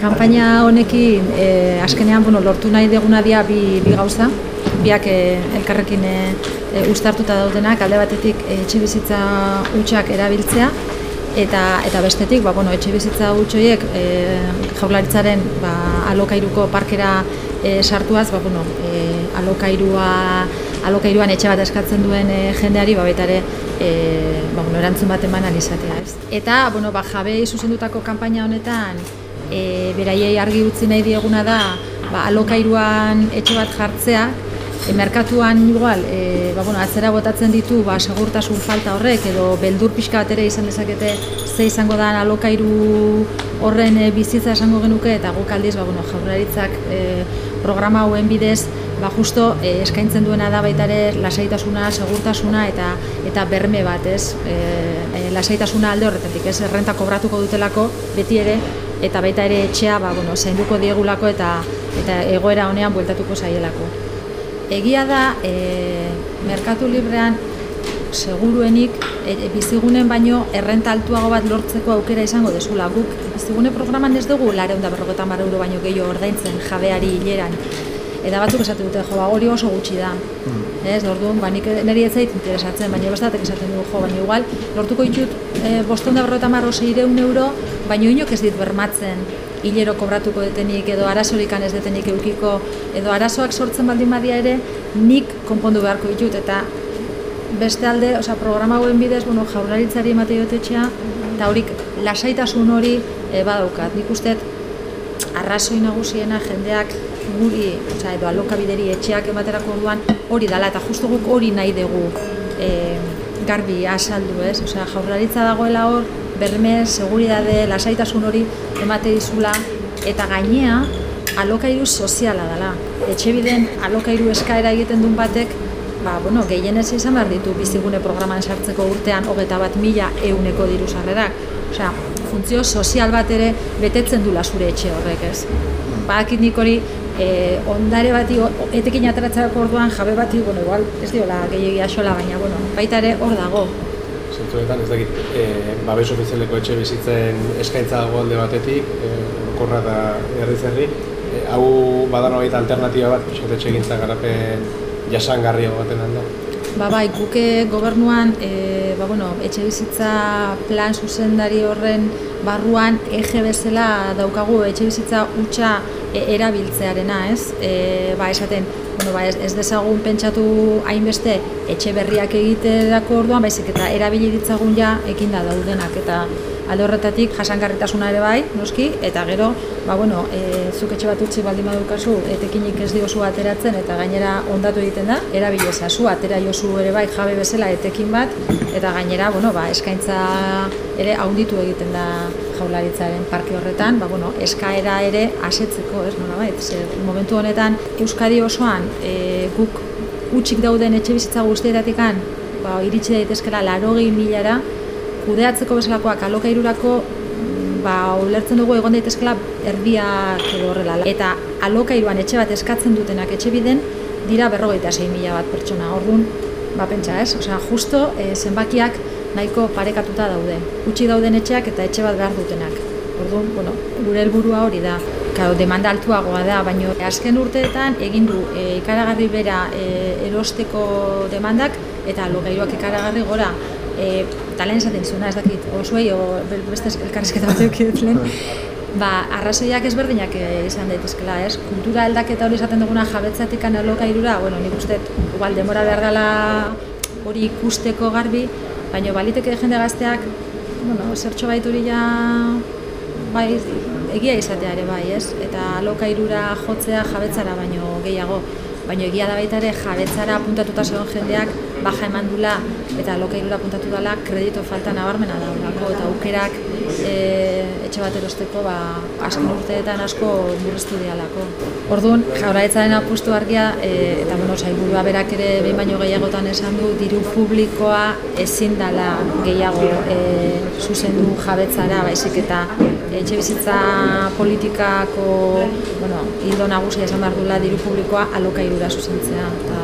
Kampaina honekin e, azkenean bueno, lortu nahi deguna dia bi, bi gauza, biak e, elkarrekin e, e, ustartuta daudenak, alde batetik e, etxe bizitza utxak erabiltzea, eta eta bestetik, ba, bueno, etxe bizitza utxoiek e, jaularitzaren ba, alokairuko parkera e, sartuaz, ba, bueno, e, alokairua, alokairuan etxe bat eskatzen duen e, jendeari, ba, baita ere, e, ba, bueno, erantzun bat eman alizatea. Ez. Eta, bueno, ba, jabei zuzendutako kanpaina honetan, e, beraiei argi utzi nahi dieguna da ba, alokairuan etxe bat jartzea, e, merkatuan igual, e, ba, bueno, atzera botatzen ditu ba, segurtasun falta horrek edo beldur pixka bat ere izan dezakete ze izango da alokairu horren e, bizitza esango genuke eta guk aldiz ba, bueno, jaurlaritzak e, programa hauen bidez ba, justo e, eskaintzen duena da baita ere lasaitasuna, segurtasuna eta eta berme bat, ez? E, e, lasaitasuna alde horretatik, ez? Errenta kobratuko dutelako beti ere eta baita ere etxea ba, bueno, zainduko diegulako eta eta egoera honean bueltatuko zaielako. Egia da, e, merkatu librean seguruenik e, e, bizigunen baino errenta altuago bat lortzeko aukera izango dezula. Guk bizigune programan ez dugu lareunda berrogetan euro baino gehiago ordaintzen jabeari hileran. Eta batzuk esate dute, jo, ba, hori oso gutxi da. Mm. Ez, orduan, ba, nik niri ez zait interesatzen, baina bestatek esaten dugu, jo, baina igual, lortuko ditut e, bostonda berrogetan bar euro, baina inok ez dit bermatzen hilero kobratuko detenik edo arazorikan ez detenik eukiko edo arazoak sortzen baldin badia ere nik konpondu beharko ditut eta beste alde, osea, programa hauen bidez, bueno, jaurlaritzari emate jotetxea eta horik lasaitasun hori e, badaukat. Nik uste arrazoi nagusiena jendeak guri, osea, edo alokabideri etxeak ematerako orduan hori dala eta justu guk hori nahi dugu e, garbi asaldu, ez? Osea, jaurlaritza dagoela hor berme, seguridade, lasaitasun hori emate dizula eta gainea alokairu soziala dela. Etxe biden alokairu eskaera egiten duen batek, ba, bueno, gehienez izan behar ditu bizigune programan sartzeko urtean hogeta bat mila euneko diru sarrerak. Osea, funtzio sozial bat ere betetzen dula zure etxe horrek, ez? Nik hori e, ondare bati, etekin ateratzeko orduan jabe bati, bueno, igual, ez diola gehiagia xola, baina, bueno, baita ere hor dago, zentzuetan, ez dakit, e, babes ofizialeko etxe bizitzen eskaintza dago alde batetik, e, korra da herri zerri, e, hau badano baita alternatiba bat, etxe gintza garapen jasangarria baten handa? Ba bai, guke gobernuan, e, ba bueno, etxe bizitza plan zuzendari horren barruan ege bezala daukagu etxe bizitza utxa e, erabiltzearena, ez? E, ba, esaten, bueno, ba, ez, ez dezagun pentsatu hainbeste etxe berriak egiterako orduan, baizik eta erabili ditzagun ja ekinda daudenak eta alde horretatik jasangarritasuna ere bai, noski, eta gero, ba, bueno, e, zuk etxe bat utzi baldin badukazu, etekinik ez diozu ateratzen eta gainera ondatu egiten da, erabili ezazu, atera jozu ere bai jabe bezala etekin bat, eta gainera, bueno, ba, eskaintza ere haunditu egiten da jaularitzaren parke horretan, ba, bueno, eskaera ere asetzeko, ez nola bai, ze, momentu honetan, Euskadi osoan e, guk utxik dauden etxe bizitza guztietatik ba, iritsi daitezkela larogei milara, kudeatzeko bezalakoak alokairurako ba, ulertzen dugu egon daitezkela erdiak edo horrela. Eta alokairuan etxe bat eskatzen dutenak etxe biden, dira berrogeita zein mila bat pertsona. Orduan, ba, pentsa ez, osea, justo e, zenbakiak nahiko parekatuta daude. Utsi dauden etxeak eta etxe bat behar dutenak. Orduan, bueno, gure helburua hori da. Claro, demanda altuagoa da, baina azken urteetan egin du e, ikaragarri bera e, erosteko demandak eta alokairuak ikaragarri gora e, eta lehen esaten zuena ez dakit, osuei, o beste elkarrezketa bat eukidut lehen, ba, arrazoiak ezberdinak eh, izan daitezkela, ez? Kultura aldaketa hori esaten duguna jabetzatik analoka irura, bueno, nik uste, igual, demora behar gala hori ikusteko garbi, baina baliteke jende gazteak, bueno, zertxo baituri ja, bai, egia izatea ere bai, ez? Eta aloka irura jotzea jabetzara baino gehiago, baina egia da baita ere jabetzara apuntatuta zegoen jendeak baja eman dula eta lokailura puntatu dela kredito falta nabarmena dagoelako eta aukerak e, etxe bat erosteko ba, asko urteetan asko burreztu dialako. Orduan, jaurlaritzaren apustu argia e, eta bueno, sailburua berak ere behin baino gehiagotan esan du diru publikoa ezin dela gehiago e, zuzendu jabetzara baizik eta etxe bizitza politikako bueno, hildo nagusia esan behar dula diru publikoa alokairura zuzentzea. Eta,